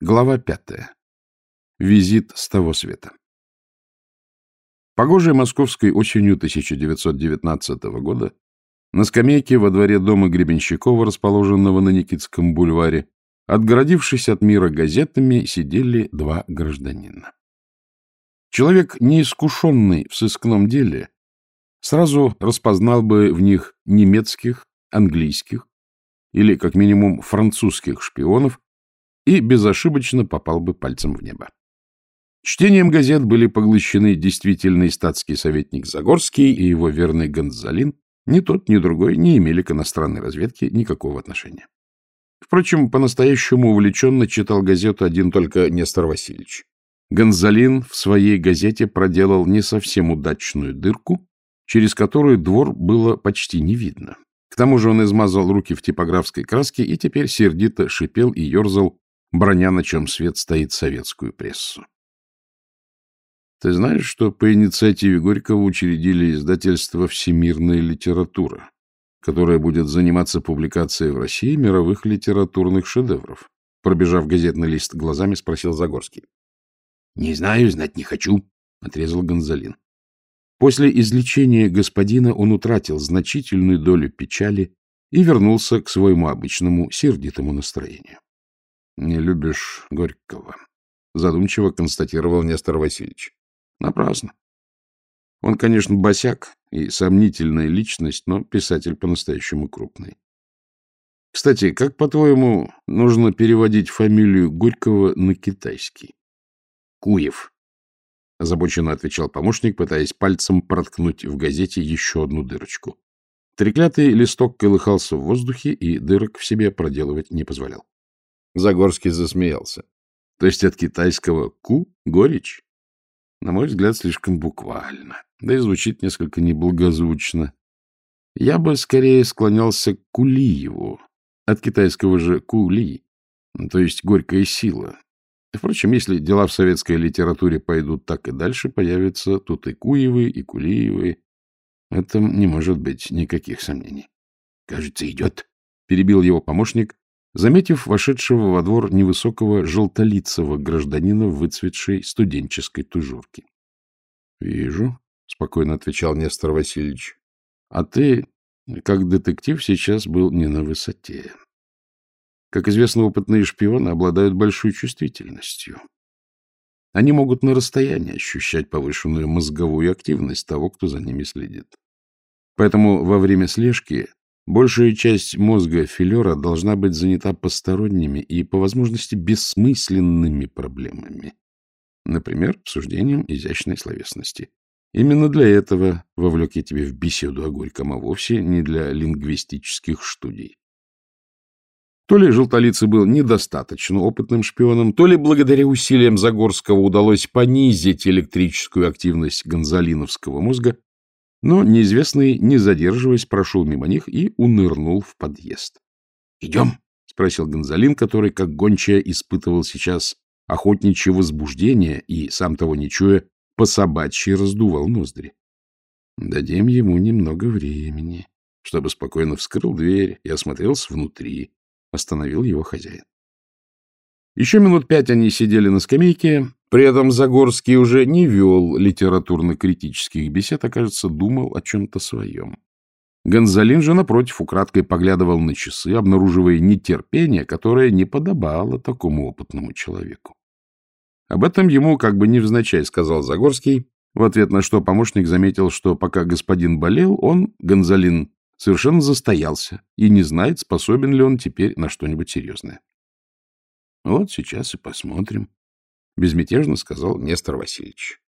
Глава пятая. Визит с того света. Погожей московской осенью 1919 года на скамейке во дворе дома Гребенщикова, расположенного на Никитском бульваре, отгородившись от мира газетами, сидели два гражданина. Человек, неискушенный в сыскном деле, сразу распознал бы в них немецких, английских или, как минимум, французских шпионов, и безошибочно попал бы пальцем в небо. Чтением газет были поглощены действительный статский советник Загорский и его верный Гонзалин. Ни тот, ни другой не имели к иностранной разведке никакого отношения. Впрочем, по-настоящему увлеченно читал газету один только Нестор Васильевич. Гонзалин в своей газете проделал не совсем удачную дырку, через которую двор было почти не видно. К тому же он измазал руки в типографской краске и теперь сердито шипел и ерзал, броня, на чем свет стоит советскую прессу. Ты знаешь, что по инициативе Горького учредили издательство «Всемирная литература», которое будет заниматься публикацией в России мировых литературных шедевров? Пробежав газетный лист глазами, спросил Загорский. — Не знаю, знать не хочу, — отрезал Гонзалин. После излечения господина он утратил значительную долю печали и вернулся к своему обычному сердитому настроению. Не любишь Горького, задумчиво констатировал Нестор Васильевич. Напрасно. Он, конечно, босяк и сомнительная личность, но писатель по-настоящему крупный. Кстати, как, по-твоему, нужно переводить фамилию Горького на китайский? Куев, — озабоченно отвечал помощник, пытаясь пальцем проткнуть в газете еще одну дырочку. Треклятый листок колыхался в воздухе и дырок в себе проделывать не позволял. Загорский засмеялся. То есть от китайского «ку» — горечь? На мой взгляд, слишком буквально. Да и звучит несколько неблагозвучно. Я бы скорее склонялся к Кулиеву, от китайского же «кули», то есть «горькая сила». Впрочем, если дела в советской литературе пойдут так и дальше, появятся тут и Куевы, и Кулиевы. В этом не может быть никаких сомнений. — Кажется, идет, — перебил его помощник, заметив вошедшего во двор невысокого желтолицего гражданина в выцветшей студенческой тужурке. — Вижу, — спокойно отвечал Нестор Васильевич. — А ты, как детектив, сейчас был не на высоте. Как известно, опытные шпионы обладают большой чувствительностью. Они могут на расстоянии ощущать повышенную мозговую активность того, кто за ними следит. Поэтому во время слежки Большая часть мозга филера должна быть занята посторонними и, по возможности, бессмысленными проблемами. Например, обсуждением изящной словесности. Именно для этого вовлек я тебя в беседу о Горьком, а вовсе не для лингвистических студий. То ли Желтолицый был недостаточно опытным шпионом, то ли благодаря усилиям Загорского удалось понизить электрическую активность гонзалиновского мозга, но неизвестный, не задерживаясь, прошел мимо них и унырнул в подъезд. — Идем? — спросил Гонзалин, который, как гончая, испытывал сейчас охотничье возбуждение и, сам того не чуя, по собачьи раздувал ноздри. Дадим ему немного времени, чтобы спокойно вскрыл дверь и осмотрелся внутри, остановил его хозяин. Еще минут пять они сидели на скамейке, при этом Загорский уже не вел литературно-критических бесед, а, кажется, думал о чем-то своем. Гонзалин же, напротив, украдкой поглядывал на часы, обнаруживая нетерпение, которое не подобало такому опытному человеку. Об этом ему как бы невзначай сказал Загорский, в ответ на что помощник заметил, что пока господин болел, он, Гонзалин, совершенно застоялся и не знает, способен ли он теперь на что-нибудь серьезное. Вот сейчас и посмотрим, безмятежно сказал Нестор Васильевич.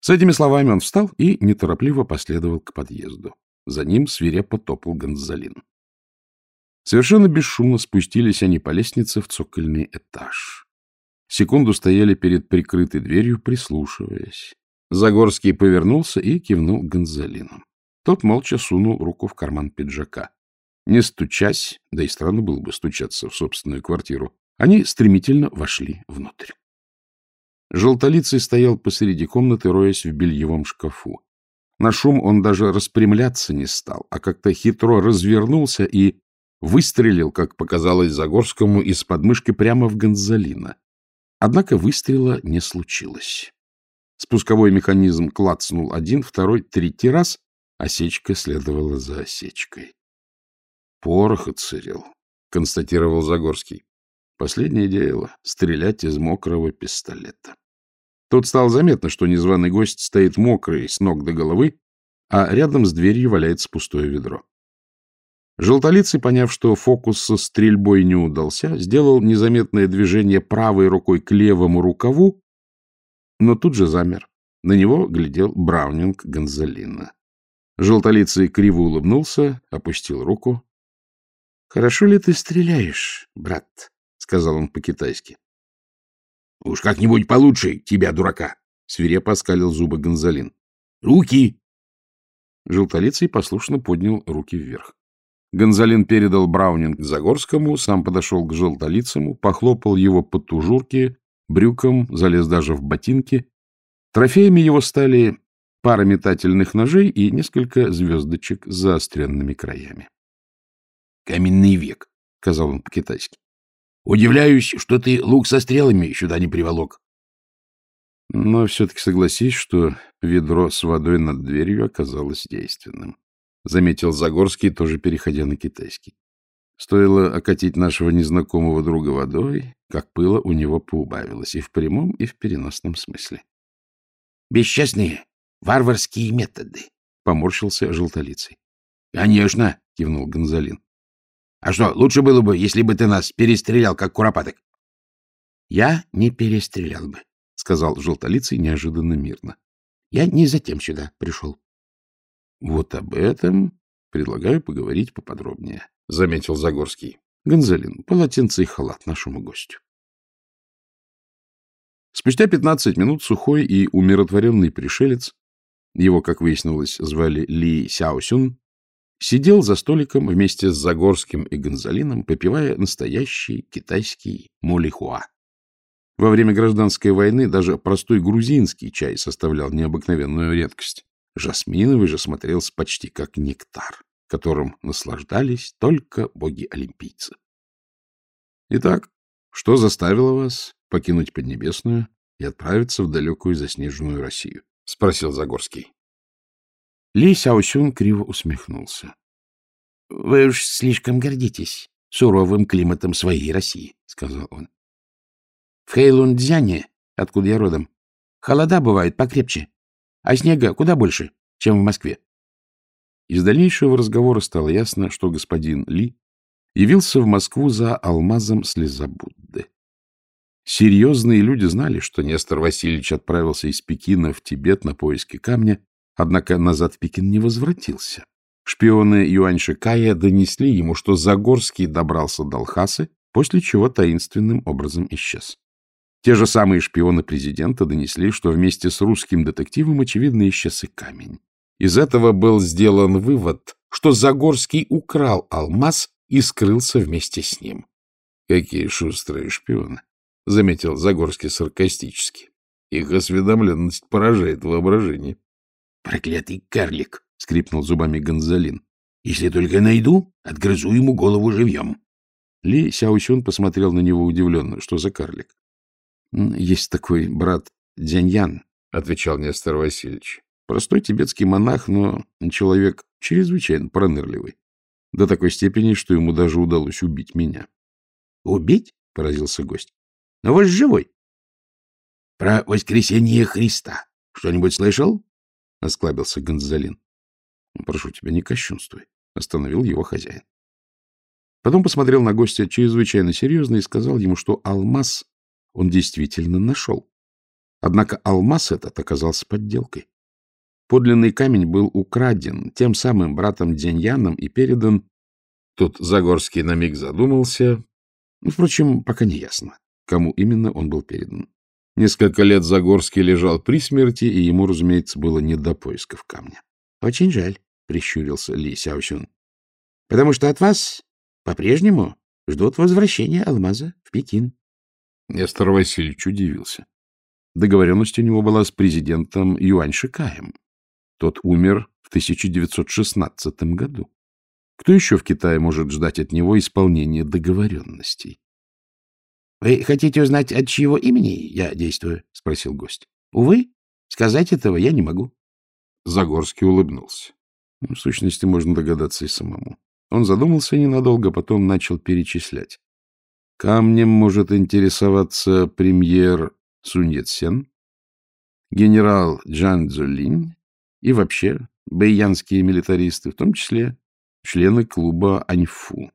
С этими словами он встал и неторопливо последовал к подъезду. За ним свирепо топал Гонзалин. Совершенно бесшумно спустились они по лестнице в цокольный этаж. Секунду стояли перед прикрытой дверью, прислушиваясь. Загорский повернулся и кивнул Гонзалину. Тот молча сунул руку в карман пиджака. Не стучась, да и странно было бы стучаться в собственную квартиру, они стремительно вошли внутрь. Желтолицый стоял посреди комнаты, роясь в бельевом шкафу. На шум он даже распрямляться не стал, а как-то хитро развернулся и выстрелил, как показалось Загорскому, из подмышки прямо в Гонзалина. Однако выстрела не случилось. Спусковой механизм клацнул один, второй, третий раз. Осечка следовала за осечкой. — Порох отсырел, — констатировал Загорский. Последнее дело — стрелять из мокрого пистолета. Тут стало заметно, что незваный гость стоит мокрый с ног до головы, а рядом с дверью валяется пустое ведро. Желтолицый, поняв, что фокус со стрельбой не удался, сделал незаметное движение правой рукой к левому рукаву, но тут же замер. На него глядел Браунинг Гонзалина. Желтолицый криво улыбнулся, опустил руку. — Хорошо ли ты стреляешь, брат? — сказал он по-китайски. — Уж как-нибудь получше тебя, дурака! — свирепо оскалил зубы Гонзалин. — Руки! Желтолицый послушно поднял руки вверх. Гонзалин передал Браунинг Загорскому, сам подошел к желтолицему, похлопал его по тужурке, брюкам, залез даже в ботинки. Трофеями его стали пара метательных ножей и несколько звездочек с заостренными краями. — Каменный век, — сказал он по-китайски. — Удивляюсь, что ты лук со стрелами сюда не приволок. Но все-таки согласись, что ведро с водой над дверью оказалось действенным. — заметил Загорский, тоже переходя на китайский. Стоило окатить нашего незнакомого друга водой, как пыло у него поубавилось и в прямом, и в переносном смысле. — Бесчестные, варварские методы, — поморщился желтолицый. — Конечно, — кивнул Гонзалин. — А что, лучше было бы, если бы ты нас перестрелял, как куропаток? — Я не перестрелял бы, — сказал желтолицый неожиданно мирно. — Я не затем сюда пришел. Вот об этом предлагаю поговорить поподробнее, — заметил Загорский. Гонзалин, полотенце и халат нашему гостю. Спустя пятнадцать минут сухой и умиротворенный пришелец, его, как выяснилось, звали Ли Сяосюн, сидел за столиком вместе с Загорским и Гонзалином, попивая настоящий китайский молихуа. Во время гражданской войны даже простой грузинский чай составлял необыкновенную редкость. Жасминовый же смотрелся почти как нектар, которым наслаждались только боги-олимпийцы. Итак, что заставило вас покинуть Поднебесную и отправиться в далекую заснеженную Россию? — спросил Загорский. Ли Сяосюн криво усмехнулся. — Вы уж слишком гордитесь суровым климатом своей России, — сказал он. — В Хэйлундзяне, откуда я родом, холода бывают покрепче а снега куда больше, чем в Москве. Из дальнейшего разговора стало ясно, что господин Ли явился в Москву за алмазом слеза Будды. Серьезные люди знали, что Нестор Васильевич отправился из Пекина в Тибет на поиски камня, однако назад в Пекин не возвратился. Шпионы Юань Шикая донесли ему, что Загорский добрался до Алхасы, после чего таинственным образом исчез. Те же самые шпионы президента донесли, что вместе с русским детективом, очевидно, исчез и камень. Из этого был сделан вывод, что Загорский украл алмаз и скрылся вместе с ним. — Какие шустрые шпионы! — заметил Загорский саркастически. Их осведомленность поражает воображение. — Проклятый карлик! — скрипнул зубами Гонзалин. — Если только найду, отгрызу ему голову живьем. Ли Сяосюн посмотрел на него удивленно. Что за карлик? — Есть такой брат Дзяньян, — отвечал Нестор Васильевич. Простой тибетский монах, но человек чрезвычайно пронырливый. До такой степени, что ему даже удалось убить меня. — Убить? — поразился гость. — Но вы живой. — Про воскресение Христа что-нибудь слышал? — осклабился Гонзалин. — Прошу тебя, не кощунствуй, — остановил его хозяин. Потом посмотрел на гостя чрезвычайно серьезно и сказал ему, что алмаз он действительно нашел. Однако алмаз этот оказался подделкой. Подлинный камень был украден тем самым братом Деньяном и передан... Тут Загорский на миг задумался. Впрочем, пока не ясно, кому именно он был передан. Несколько лет Загорский лежал при смерти, и ему, разумеется, было не до поисков камня. — Очень жаль, — прищурился Ли Сяосюн. — Потому что от вас по-прежнему ждут возвращения алмаза в Пекин. Нестор Васильевич удивился. Договоренность у него была с президентом Юань Шикаем. Тот умер в 1916 году. Кто еще в Китае может ждать от него исполнения договоренностей? — Вы хотите узнать, от чьего имени я действую? — спросил гость. — Увы, сказать этого я не могу. Загорский улыбнулся. Ну, в сущности, можно догадаться и самому. Он задумался ненадолго, потом начал перечислять. Камнем может интересоваться премьер Сунь Яцен, генерал Джан Цзулинь и вообще бэйянские милитаристы, в том числе члены клуба Аньфу.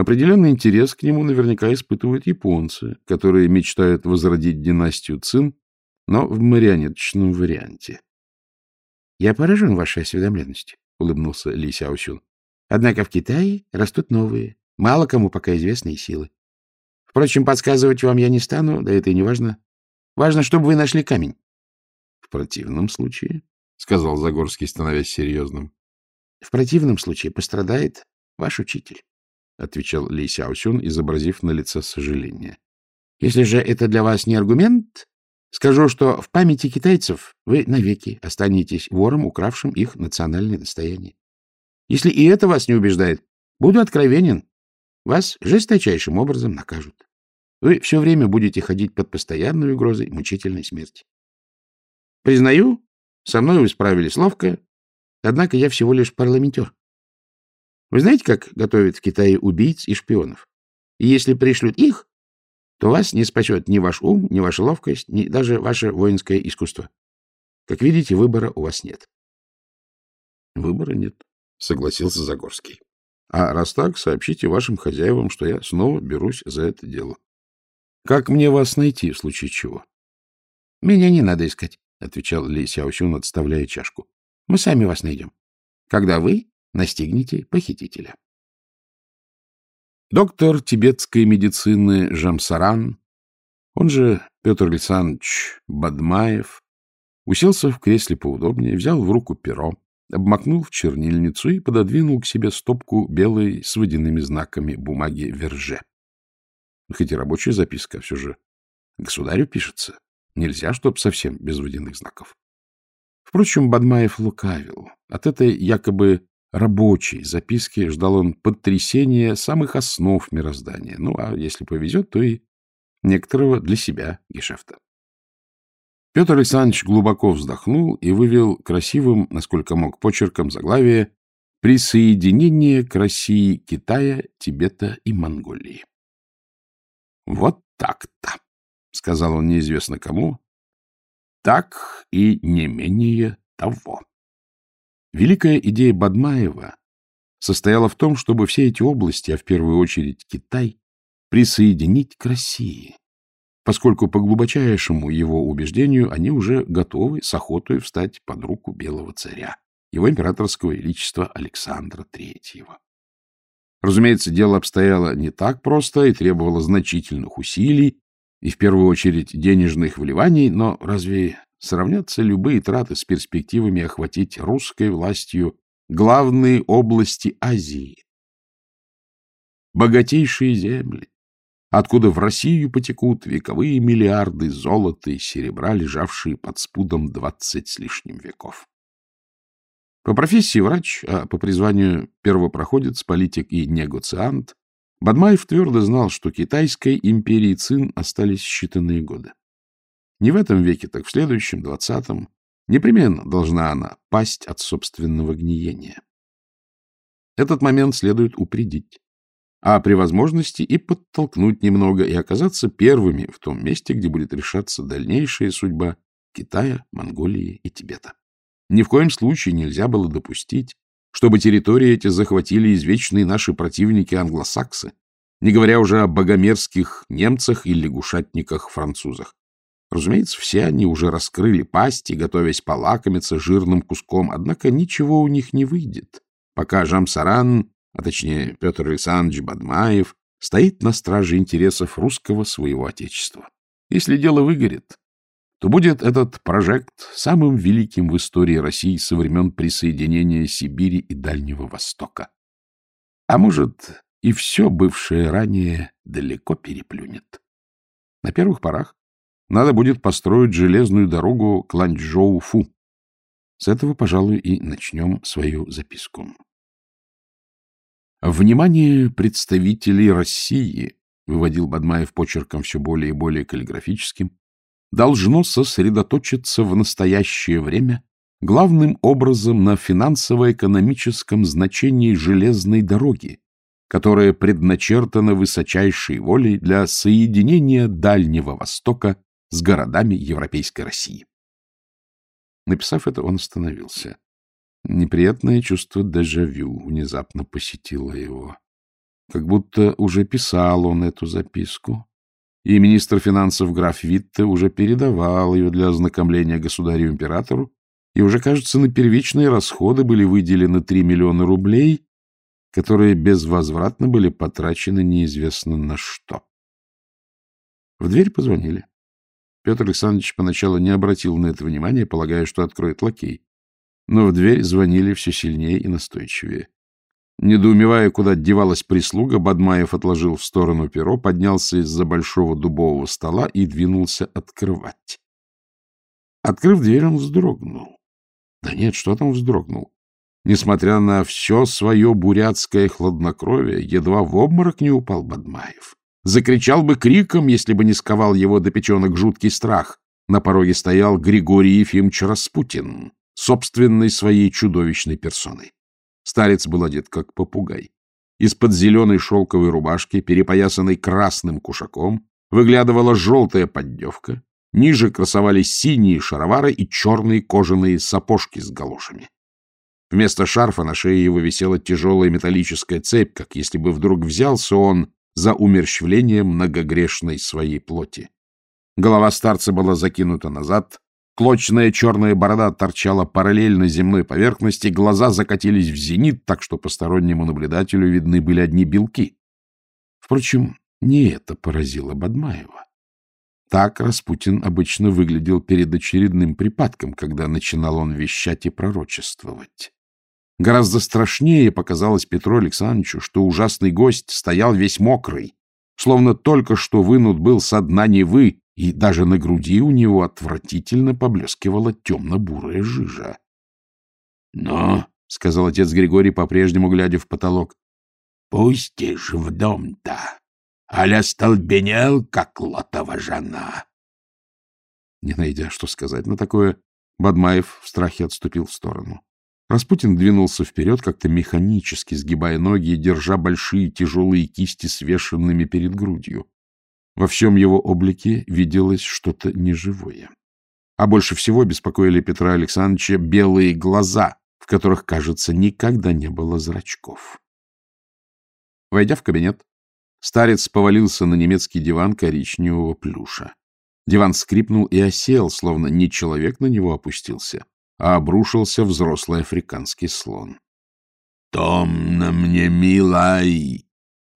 Определенный интерес к нему наверняка испытывают японцы, которые мечтают возродить династию Цин, но в марионеточном варианте. — Я поражен вашей осведомленностью, — улыбнулся Ли Сяосюн. — Однако в Китае растут новые, мало кому пока известные силы. Впрочем, подсказывать вам я не стану, да это и не важно. Важно, чтобы вы нашли камень. — В противном случае, — сказал Загорский, становясь серьезным. — В противном случае пострадает ваш учитель. — отвечал Ли Сяосюн, изобразив на лице сожаление. — Если же это для вас не аргумент, скажу, что в памяти китайцев вы навеки останетесь вором, укравшим их национальное достояние. Если и это вас не убеждает, буду откровенен, вас жесточайшим образом накажут. Вы все время будете ходить под постоянной угрозой мучительной смерти. Признаю, со мной вы справились ловко, однако я всего лишь парламентер. Вы знаете, как готовят в Китае убийц и шпионов? И если пришлют их, то вас не спасет ни ваш ум, ни ваша ловкость, ни даже ваше воинское искусство. Как видите, выбора у вас нет. — Выбора нет, — согласился Загорский. — А раз так, сообщите вашим хозяевам, что я снова берусь за это дело. — Как мне вас найти, в случае чего? — Меня не надо искать, — отвечал Ли Сяосюн, отставляя чашку. — Мы сами вас найдем. Когда вы настигните похитителя. Доктор тибетской медицины Жамсаран, он же Петр Александрович Бадмаев, уселся в кресле поудобнее, взял в руку перо, обмакнул в чернильницу и пододвинул к себе стопку белой с водяными знаками бумаги Верже. Хоть и рабочая записка, а все же государю пишется. Нельзя, чтоб совсем без водяных знаков. Впрочем, Бадмаев лукавил. От этой якобы рабочей записки ждал он потрясения самых основ мироздания. Ну, а если повезет, то и некоторого для себя гешефта. Петр Александрович глубоко вздохнул и вывел красивым, насколько мог, почерком заглавие «Присоединение к России Китая, Тибета и Монголии». «Вот так-то», — сказал он неизвестно кому, — «так и не менее того». Великая идея Бадмаева состояла в том, чтобы все эти области, а в первую очередь Китай, присоединить к России, поскольку по глубочайшему его убеждению они уже готовы с охотой встать под руку белого царя, его императорского величества Александра Третьего. Разумеется, дело обстояло не так просто и требовало значительных усилий, и в первую очередь денежных вливаний, но разве сравнятся любые траты с перспективами охватить русской властью главные области Азии. Богатейшие земли, откуда в Россию потекут вековые миллиарды золота и серебра, лежавшие под спудом двадцать с лишним веков. По профессии врач, а по призванию первопроходец, политик и негоциант, Бадмаев твердо знал, что китайской империи Цин остались считанные годы. Не в этом веке, так в следующем, двадцатом, непременно должна она пасть от собственного гниения. Этот момент следует упредить, а при возможности и подтолкнуть немного, и оказаться первыми в том месте, где будет решаться дальнейшая судьба Китая, Монголии и Тибета. Ни в коем случае нельзя было допустить, чтобы территории эти захватили извечные наши противники англосаксы, не говоря уже о богомерзких немцах и лягушатниках-французах. Разумеется, все они уже раскрыли пасти, готовясь полакомиться жирным куском, однако ничего у них не выйдет, пока Жамсаран, а точнее Петр Александрович Бадмаев, стоит на страже интересов русского своего отечества. Если дело выгорит, то будет этот прожект самым великим в истории России со времен присоединения Сибири и Дальнего Востока. А может, и все бывшее ранее далеко переплюнет. На первых порах надо будет построить железную дорогу к Ланчжоу-Фу. С этого, пожалуй, и начнем свою записку. Внимание представителей России выводил Бадмаев почерком все более и более каллиграфическим, должно сосредоточиться в настоящее время главным образом на финансово-экономическом значении железной дороги, которая предначертана высочайшей волей для соединения Дальнего Востока с городами Европейской России. Написав это, он остановился. Неприятное чувство дежавю внезапно посетило его. Как будто уже писал он эту записку, и министр финансов граф Витте уже передавал ее для ознакомления государю-императору, и уже, кажется, на первичные расходы были выделены 3 миллиона рублей, которые безвозвратно были потрачены неизвестно на что. В дверь позвонили. Петр Александрович поначалу не обратил на это внимания, полагая, что откроет лакей. Но в дверь звонили все сильнее и настойчивее. Недоумевая, куда девалась прислуга, Бадмаев отложил в сторону перо, поднялся из-за большого дубового стола и двинулся открывать. Открыв дверь, он вздрогнул. Да нет, что там вздрогнул? Несмотря на все свое бурятское хладнокровие, едва в обморок не упал Бадмаев. Закричал бы криком, если бы не сковал его до печенок жуткий страх. На пороге стоял Григорий Ефимович Распутин, собственной своей чудовищной персоной. Старец был одет как попугай. Из-под зеленой шелковой рубашки, перепоясанной красным кушаком, выглядывала желтая поддевка, ниже красовались синие шаровары и черные кожаные сапожки с галошами. Вместо шарфа на шее его висела тяжелая металлическая цепь, как если бы вдруг взялся он за умерщвление многогрешной своей плоти. Голова старца была закинута назад, клочная черная борода торчала параллельно земной поверхности, глаза закатились в зенит, так что постороннему наблюдателю видны были одни белки. Впрочем, не это поразило Бадмаева. Так Распутин обычно выглядел перед очередным припадком, когда начинал он вещать и пророчествовать. Гораздо страшнее показалось Петру Александровичу, что ужасный гость стоял весь мокрый, словно только что вынут был со дна Невы, и даже на груди у него отвратительно поблескивала темно-бурая жижа. — Ну, — сказал отец Григорий, по-прежнему глядя в потолок, — пустишь в дом-то, аля столбенел, как лотова жена. Не найдя, что сказать на такое, Бадмаев в страхе отступил в сторону. Распутин двинулся вперед, как-то механически сгибая ноги и держа большие тяжелые кисти свешенными перед грудью. Во всем его облике виделось что-то неживое. А больше всего беспокоили Петра Александровича белые глаза, в которых, кажется, никогда не было зрачков. Войдя в кабинет, старец повалился на немецкий диван коричневого плюша. Диван скрипнул и осел, словно не человек на него опустился, а обрушился взрослый африканский слон. — Томно мне, милай!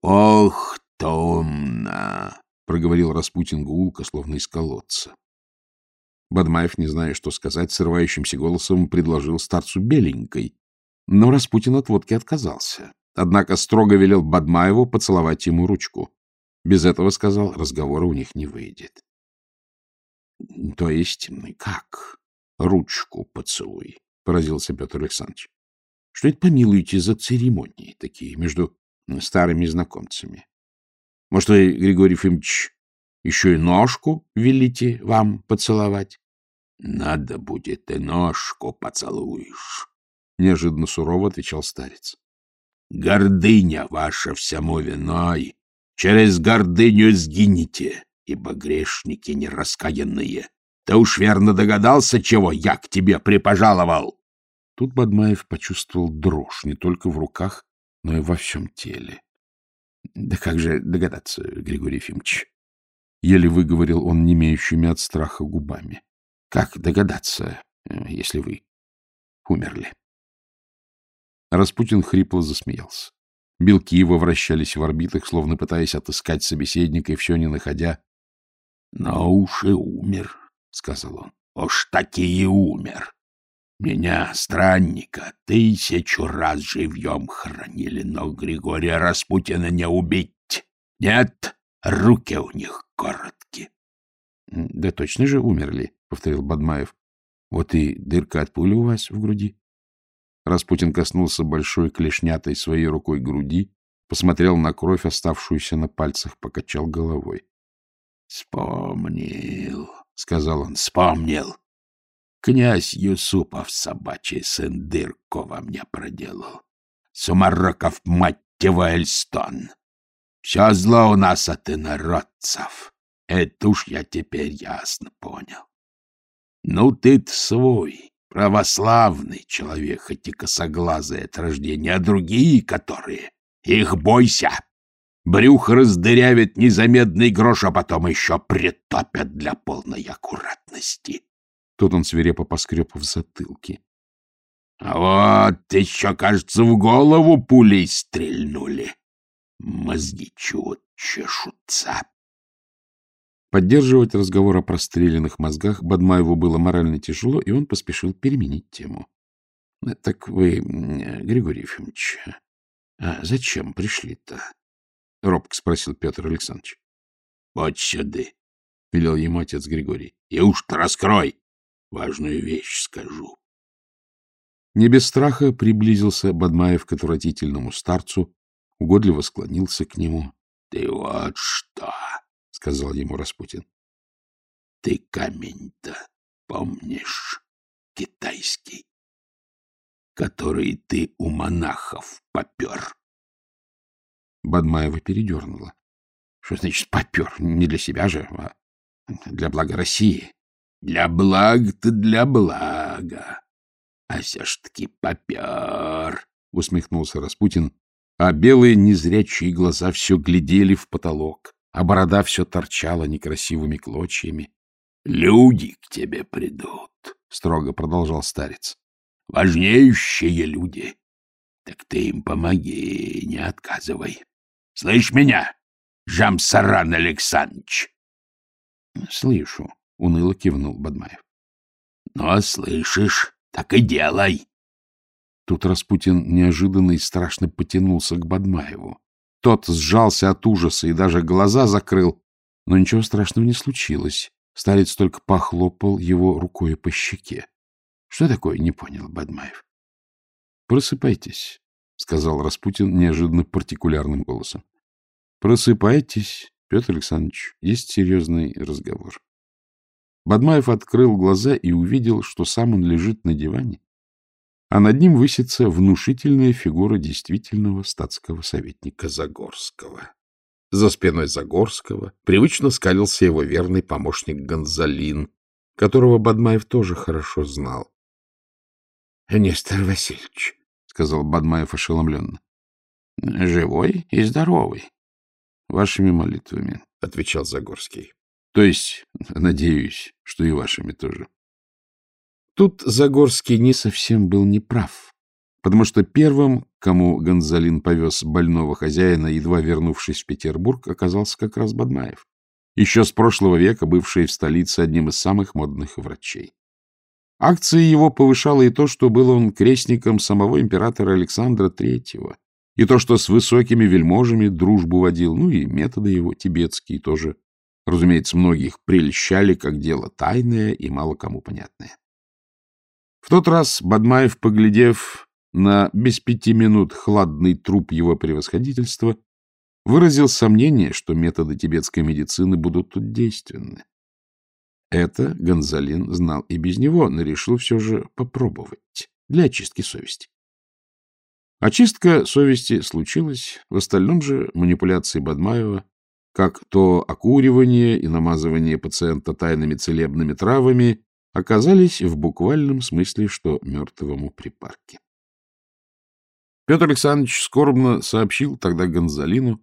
Ох, томно! — проговорил Распутин гулко, словно из колодца. Бадмаев, не зная, что сказать, срывающимся голосом предложил старцу беленькой, но Распутин от водки отказался. Однако строго велел Бадмаеву поцеловать ему ручку. Без этого, сказал, разговора у них не выйдет. — То есть как? Ручку поцелуй, — поразился Петр Александрович. — Что это, помилуйте, за церемонии такие между старыми знакомцами? Может, вы, Григорий Ефимович, еще и ножку велите вам поцеловать? — Надо будет и ножку поцелуешь, — неожиданно сурово отвечал старец. — Гордыня ваша всему виной. Через гордыню сгинете, ибо грешники нераскаянные. Ты уж верно догадался, чего я к тебе припожаловал. Тут Бадмаев почувствовал дрожь не только в руках, но и во всем теле. — Да как же догадаться, Григорий Ефимович? Еле выговорил он немеющими от страха губами. — Как догадаться, если вы умерли? Распутин хрипло засмеялся. Белки его вращались в орбитах, словно пытаясь отыскать собеседника, и все не находя. — Но уж и умер, — сказал он. — Уж таки умер. Меня, странника, тысячу раз живьем хранили, но Григория Распутина не убить. Нет, руки у них короткие. — Да точно же умерли, — повторил Бадмаев. — Вот и дырка от пули у вас в груди. Распутин коснулся большой клешнятой своей рукой груди посмотрел на кровь, оставшуюся на пальцах, покачал головой. — Вспомнил, — сказал он, — вспомнил. Князь Юсупов, собачий сын, дырку во мне проделал. Сумароков, мать его, Эльстон. Все зло у нас от инородцев. Это уж я теперь ясно понял. Ну, ты-то свой, православный человек, хоть и от рождения, а другие, которые, их бойся. Брюх раздырявит незаметный грош, а потом еще притопят для полной аккуратности. Тут он свирепо поскреб в затылке. — А вот еще, кажется, в голову пулей стрельнули. Мозги чего чешутся. Поддерживать разговор о простреленных мозгах Бадмаеву было морально тяжело, и он поспешил переменить тему. — Так вы, Григорий Ефимович, а зачем пришли-то? — робко спросил Петр Александрович. — Вот сюда, — велел ему отец Григорий. — И уж-то раскрой. Важную вещь скажу. Не без страха приблизился Бадмаев к отвратительному старцу, угодливо склонился к нему. — Ты вот что! — сказал ему Распутин. — Ты камень-то помнишь, китайский, который ты у монахов попер? Бадмаева передернула. — Что значит попер? Не для себя же, а для блага России. — Для блага-то для блага. А все ж таки попер, — усмехнулся Распутин, а белые незрячие глаза все глядели в потолок, а борода все торчала некрасивыми клочьями. — Люди к тебе придут, — строго продолжал старец. — Важнейшие люди. Так ты им помоги, не отказывай. Слышь меня, Жамсаран Александрович? — Слышу, — уныло кивнул Бадмаев. — Ну, а слышишь, так и делай. Тут Распутин неожиданно и страшно потянулся к Бадмаеву. Тот сжался от ужаса и даже глаза закрыл, но ничего страшного не случилось. Старец только похлопал его рукой по щеке. — Что такое? — не понял Бадмаев. — Просыпайтесь, — сказал Распутин неожиданно партикулярным голосом. — Просыпайтесь, Петр Александрович, есть серьезный разговор. Бадмаев открыл глаза и увидел, что сам он лежит на диване, а над ним высится внушительная фигура действительного статского советника Загорского. За спиной Загорского привычно скалился его верный помощник Гонзалин, которого Бадмаев тоже хорошо знал. — Нестор Васильевич, — сказал Бадмаев ошеломленно, — живой и здоровый. — Вашими молитвами, — отвечал Загорский. — То есть, надеюсь, что и вашими тоже. Тут Загорский не совсем был неправ, потому что первым, кому Гонзалин повез больного хозяина, едва вернувшись в Петербург, оказался как раз Бадмаев, еще с прошлого века бывший в столице одним из самых модных врачей. Акции его повышало и то, что был он крестником самого императора Александра Третьего, и то, что с высокими вельможами дружбу водил, ну и методы его тибетские тоже, разумеется, многих прельщали как дело тайное и мало кому понятное. В тот раз Бадмаев, поглядев на без пяти минут хладный труп его превосходительства, выразил сомнение, что методы тибетской медицины будут тут действенны. Это Гонзалин знал и без него, но решил все же попробовать для очистки совести. Очистка совести случилась, в остальном же манипуляции Бадмаева, как то окуривание и намазывание пациента тайными целебными травами, оказались в буквальном смысле, что мертвому припарке. Петр Александрович скорбно сообщил тогда Гонзалину,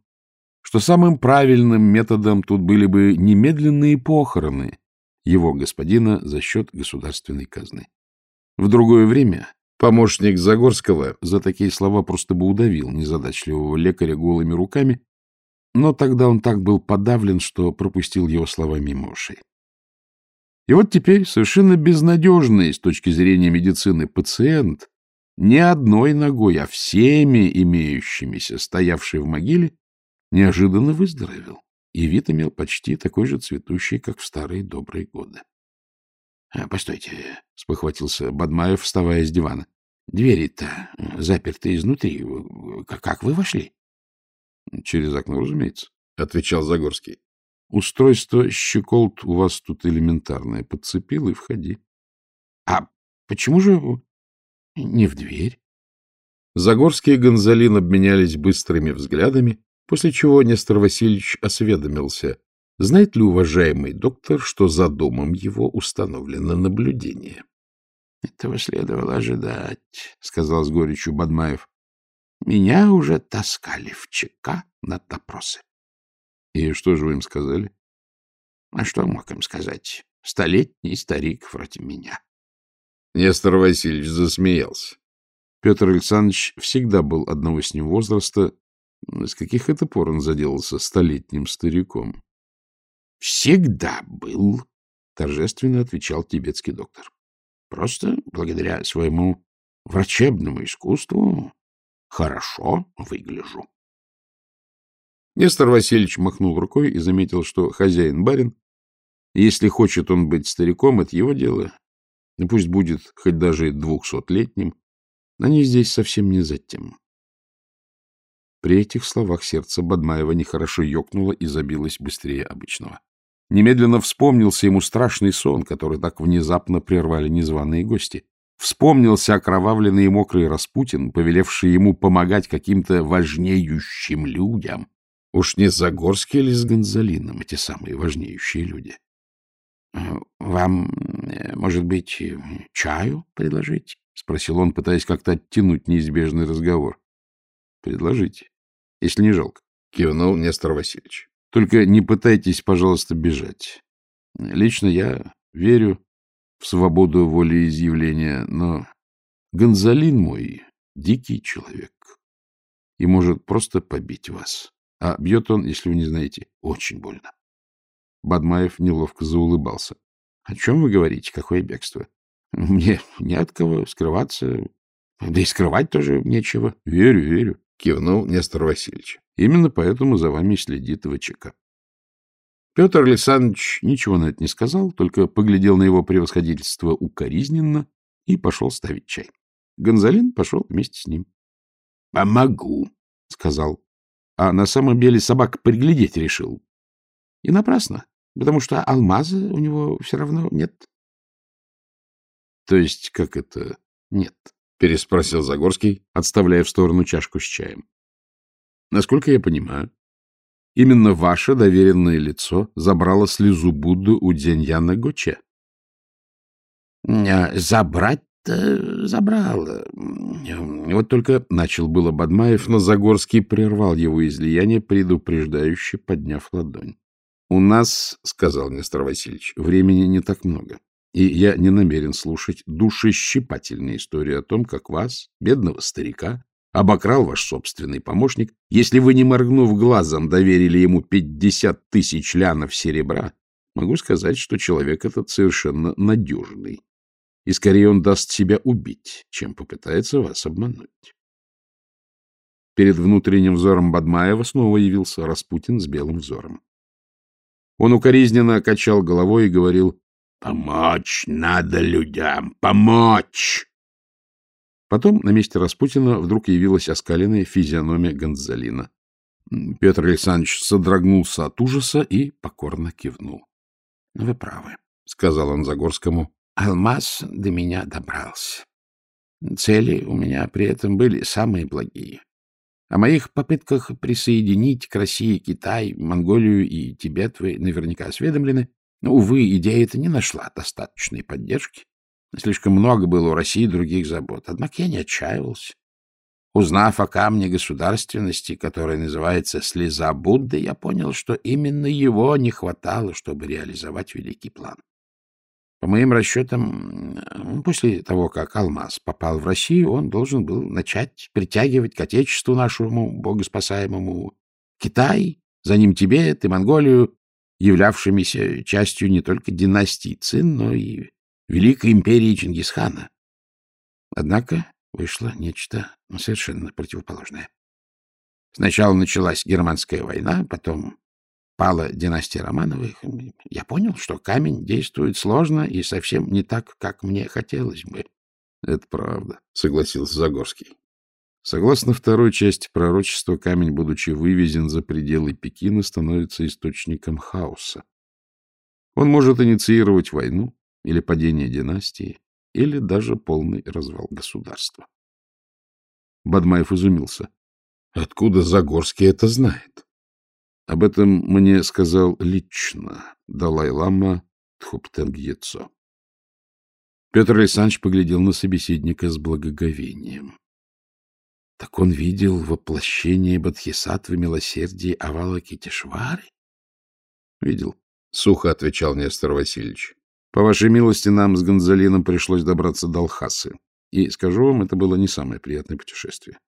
что самым правильным методом тут были бы немедленные похороны его господина за счет государственной казны. В другое время помощник Загорского за такие слова просто бы удавил незадачливого лекаря голыми руками, но тогда он так был подавлен, что пропустил его слова мимо ушей. И вот теперь совершенно безнадежный с точки зрения медицины пациент не одной ногой, а всеми имеющимися, стоявший в могиле, неожиданно выздоровел, и вид имел почти такой же цветущий, как в старые добрые годы. — Постойте, — спохватился Бадмаев, вставая с дивана. — Двери-то заперты изнутри. Как вы вошли? — Через окно, разумеется, — отвечал Загорский. — Устройство щеколд у вас тут элементарное. Подцепил и входи. — А почему же не в дверь? Загорский и Гонзалин обменялись быстрыми взглядами, после чего Нестор Васильевич осведомился, знает ли уважаемый доктор, что за домом его установлено наблюдение. — Этого следовало ожидать, — сказал с горечью Бадмаев. — Меня уже таскали в ЧК на допросы. — И что же вы им сказали? — А что мог им сказать? Столетний старик вроде меня. Нестор Васильевич засмеялся. Петр Александрович всегда был одного с ним возраста. С каких это пор он заделался столетним стариком? — Всегда был, — торжественно отвечал тибетский доктор. — Просто благодаря своему врачебному искусству хорошо выгляжу. Нестор Васильевич махнул рукой и заметил, что хозяин-барин, если хочет он быть стариком, это его дело. И пусть будет хоть даже двухсотлетним, они здесь совсем не за тем. При этих словах сердце Бадмаева нехорошо ёкнуло и забилось быстрее обычного. Немедленно вспомнился ему страшный сон, который так внезапно прервали незваные гости. Вспомнился окровавленный и мокрый Распутин, повелевший ему помогать каким-то важнеющим людям. Уж не Загорские ли с Гонзалином эти самые важнеющие люди? — Вам, э, может быть, чаю предложить? — спросил он, пытаясь как-то оттянуть неизбежный разговор. — Предложите, если не жалко, — кивнул Нестор Васильевич. — Только не пытайтесь, пожалуйста, бежать. Лично я верю в свободу волеизъявления, но Гонзалин мой дикий человек и может просто побить вас. А бьет он, если вы не знаете, очень больно. Бадмаев неловко заулыбался. — О чем вы говорите? Какое бегство? Мне не от кого скрываться, да и скрывать тоже нечего. — Верю, верю, — кивнул Нестор Васильевич. — Именно поэтому за вами следит ВЧК. Петр Александрович ничего на это не сказал, только поглядел на его превосходительство укоризненно и пошел ставить чай. Гонзалин пошел вместе с ним. — Помогу, — сказал. А на самом деле собак приглядеть решил. И напрасно, потому что алмаза у него все равно нет. — То есть как это нет? — переспросил Загорский, отставляя в сторону чашку с чаем. — Насколько я понимаю, именно ваше доверенное лицо забрало слезу Будды у Дзяньяна Гоче. — Забрать-то забрало. Вот только начал было Бадмаев, но Загорский прервал его излияние, предупреждающе подняв ладонь. — У нас, — сказал Нестор Васильевич, — времени не так много и я не намерен слушать душещипательные истории о том, как вас, бедного старика, обокрал ваш собственный помощник. Если вы, не моргнув глазом, доверили ему пятьдесят тысяч лянов серебра, могу сказать, что человек этот совершенно надежный, и скорее он даст себя убить, чем попытается вас обмануть. Перед внутренним взором Бадмаева снова явился Распутин с белым взором. Он укоризненно качал головой и говорил Помочь надо людям, помочь! Потом на месте Распутина вдруг явилась оскаленная физиономия Гонзалина. Петр Александрович содрогнулся от ужаса и покорно кивнул. — Вы правы, — сказал он Загорскому. — Алмаз до меня добрался. Цели у меня при этом были самые благие. О моих попытках присоединить к России Китай, Монголию и Тибет вы наверняка осведомлены. Увы, идея эта не нашла достаточной поддержки. Слишком много было у России других забот. Однако я не отчаивался. Узнав о камне государственности, который называется «Слеза Будды», я понял, что именно его не хватало, чтобы реализовать великий план. По моим расчетам, после того, как алмаз попал в Россию, он должен был начать притягивать к отечеству нашему богоспасаемому Китай, за ним Тибет и Монголию, являвшимися частью не только династии Цин, но и Великой империи Чингисхана. Однако вышло нечто совершенно противоположное. Сначала началась германская война, потом пала династия Романовых. Я понял, что камень действует сложно и совсем не так, как мне хотелось бы. — Это правда, — согласился Загорский. Согласно второй части пророчества, камень, будучи вывезен за пределы Пекина, становится источником хаоса. Он может инициировать войну или падение династии, или даже полный развал государства. Бадмаев изумился. Откуда Загорский это знает? Об этом мне сказал лично Далай-лама Тхуптенгьецо. Петр Александрович поглядел на собеседника с благоговением. Так он видел воплощение Бодхисаттвы милосердия Авалакитишвары? — Видел, — сухо отвечал Нестор Васильевич. — По вашей милости, нам с Гонзалином пришлось добраться до Алхасы. И, скажу вам, это было не самое приятное путешествие.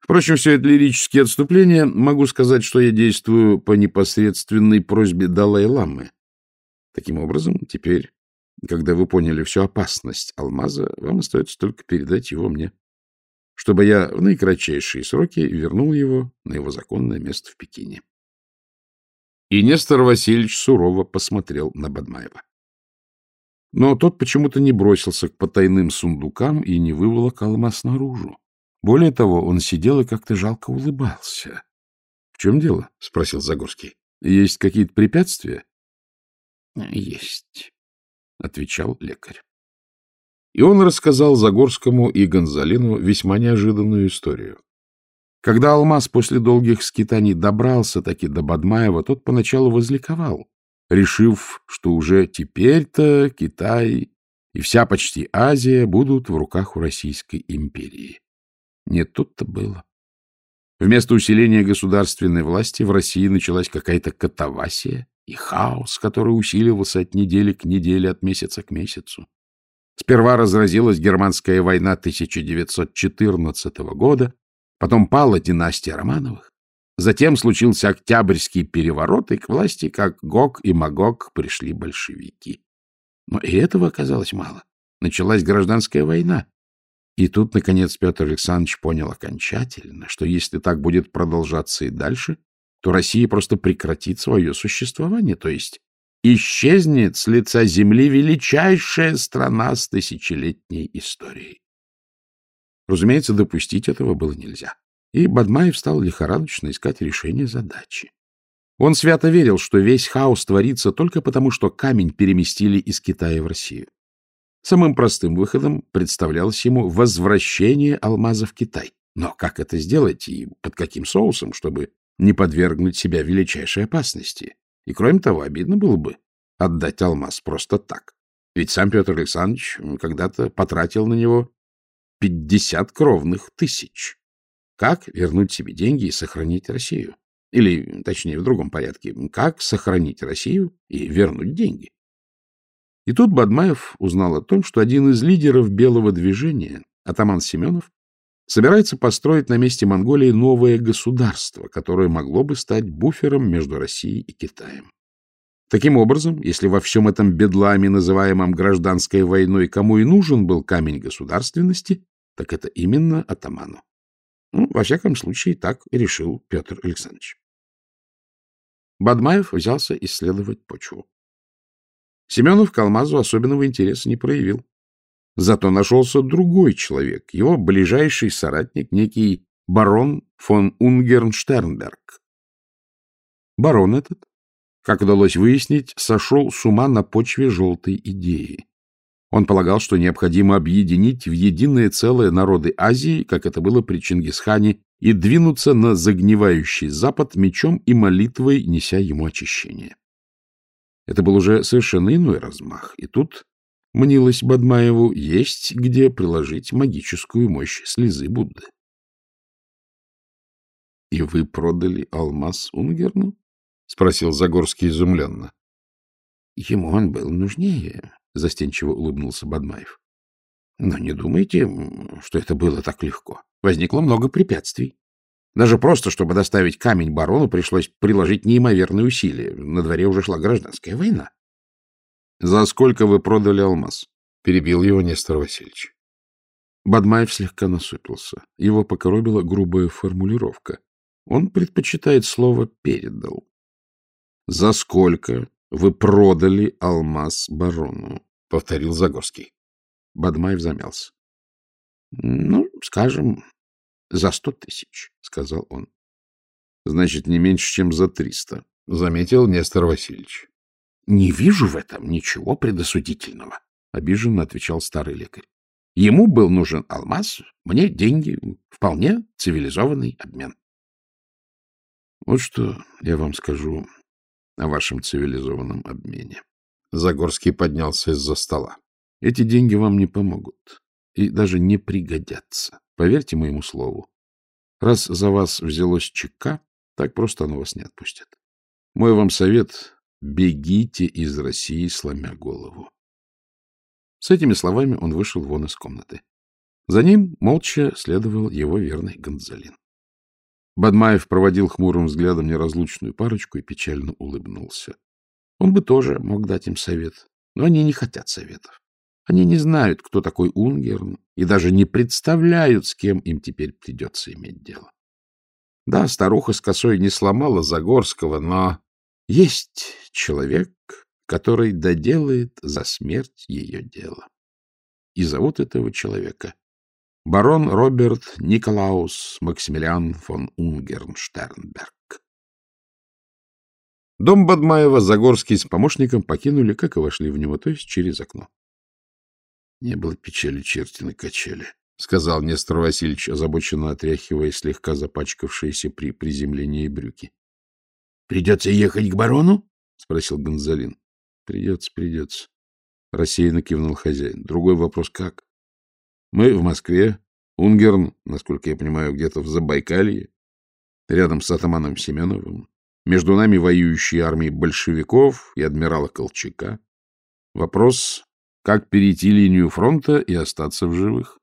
Впрочем, все это лирические отступления. Могу сказать, что я действую по непосредственной просьбе Далай-ламы. Таким образом, теперь, когда вы поняли всю опасность алмаза, вам остается только передать его мне чтобы я в наикратчайшие сроки вернул его на его законное место в Пекине. И Нестор Васильевич сурово посмотрел на Бадмаева. Но тот почему-то не бросился к потайным сундукам и не выволок алмаз наружу. Более того, он сидел и как-то жалко улыбался. — В чем дело? — спросил Загорский. — Есть какие-то препятствия? — Есть, — отвечал лекарь. И он рассказал Загорскому и Гонзалину весьма неожиданную историю. Когда Алмаз после долгих скитаний добрался таки до Бадмаева, тот поначалу возликовал, решив, что уже теперь-то Китай и вся почти Азия будут в руках у Российской империи. Нет, тут-то было. Вместо усиления государственной власти в России началась какая-то катавасия и хаос, который усиливался от недели к неделе, от месяца к месяцу. Сперва разразилась германская война 1914 года, потом пала династия Романовых. Затем случился Октябрьский переворот, и к власти, как Гог и Магог, пришли большевики. Но и этого оказалось мало. Началась гражданская война. И тут, наконец, Петр Александрович понял окончательно, что если так будет продолжаться и дальше, то Россия просто прекратит свое существование, то есть исчезнет с лица земли величайшая страна с тысячелетней историей. Разумеется, допустить этого было нельзя, и Бадмаев стал лихорадочно искать решение задачи. Он свято верил, что весь хаос творится только потому, что камень переместили из Китая в Россию. Самым простым выходом представлялось ему возвращение алмаза в Китай. Но как это сделать и под каким соусом, чтобы не подвергнуть себя величайшей опасности? И, кроме того, обидно было бы отдать алмаз просто так. Ведь сам Петр Александрович когда-то потратил на него пятьдесят кровных тысяч. Как вернуть себе деньги и сохранить Россию? Или, точнее, в другом порядке, как сохранить Россию и вернуть деньги? И тут Бадмаев узнал о том, что один из лидеров белого движения, атаман Семенов, собирается построить на месте Монголии новое государство, которое могло бы стать буфером между Россией и Китаем. Таким образом, если во всем этом бедламе, называемом гражданской войной, кому и нужен был камень государственности, так это именно атаману. Ну, во всяком случае, так решил Петр Александрович. Бадмаев взялся исследовать почву. Семенов к алмазу особенного интереса не проявил. Зато нашелся другой человек, его ближайший соратник, некий барон фон Унгернштернберг. Барон этот, как удалось выяснить, сошел с ума на почве желтой идеи. Он полагал, что необходимо объединить в единое целое народы Азии, как это было при Чингисхане, и двинуться на загнивающий Запад мечом и молитвой, неся ему очищение. Это был уже совершенно иной размах, и тут мнилось Бадмаеву, есть где приложить магическую мощь слезы Будды. — И вы продали алмаз Унгерну? — спросил Загорский изумленно. — Ему он был нужнее, — застенчиво улыбнулся Бадмаев. — Но не думайте, что это было так легко. Возникло много препятствий. Даже просто, чтобы доставить камень барону, пришлось приложить неимоверные усилия. На дворе уже шла гражданская война. — За сколько вы продали алмаз? — перебил его Нестор Васильевич. Бадмаев слегка насупился. Его покоробила грубая формулировка. Он предпочитает слово «передал». — За сколько вы продали алмаз барону? — повторил Загорский. Бадмаев замялся. — Ну, скажем, — За сто тысяч, — сказал он. — Значит, не меньше, чем за триста, — заметил Нестор Васильевич. — Не вижу в этом ничего предосудительного, — обиженно отвечал старый лекарь. Ему был нужен алмаз, мне деньги. Вполне цивилизованный обмен. Вот что я вам скажу о вашем цивилизованном обмене. Загорский поднялся из-за стола. Эти деньги вам не помогут и даже не пригодятся. Поверьте моему слову. Раз за вас взялось ЧК, так просто оно вас не отпустит. Мой вам совет — бегите из России, сломя голову. С этими словами он вышел вон из комнаты. За ним молча следовал его верный Гонзалин. Бадмаев проводил хмурым взглядом неразлучную парочку и печально улыбнулся. Он бы тоже мог дать им совет, но они не хотят советов. Они не знают, кто такой Унгерн, и даже не представляют, с кем им теперь придется иметь дело. Да, старуха с косой не сломала Загорского, но есть человек, который доделает за смерть ее дело. И зовут этого человека барон Роберт Николаус Максимилиан фон Унгернштернберг. Дом Бадмаева Загорский с помощником покинули, как и вошли в него, то есть через окно. — Не было печали черти на качели, — сказал Нестор Васильевич, озабоченно отряхивая слегка запачкавшиеся при приземлении брюки. — Придется ехать к барону? — спросил Гонзалин. — Придется, придется. Рассеянно кивнул хозяин. Другой вопрос — как? Мы в Москве, Унгерн, насколько я понимаю, где-то в Забайкалье, рядом с атаманом Семеновым. Между нами воюющие армии большевиков и адмирала Колчака. Вопрос как перейти линию фронта и остаться в живых.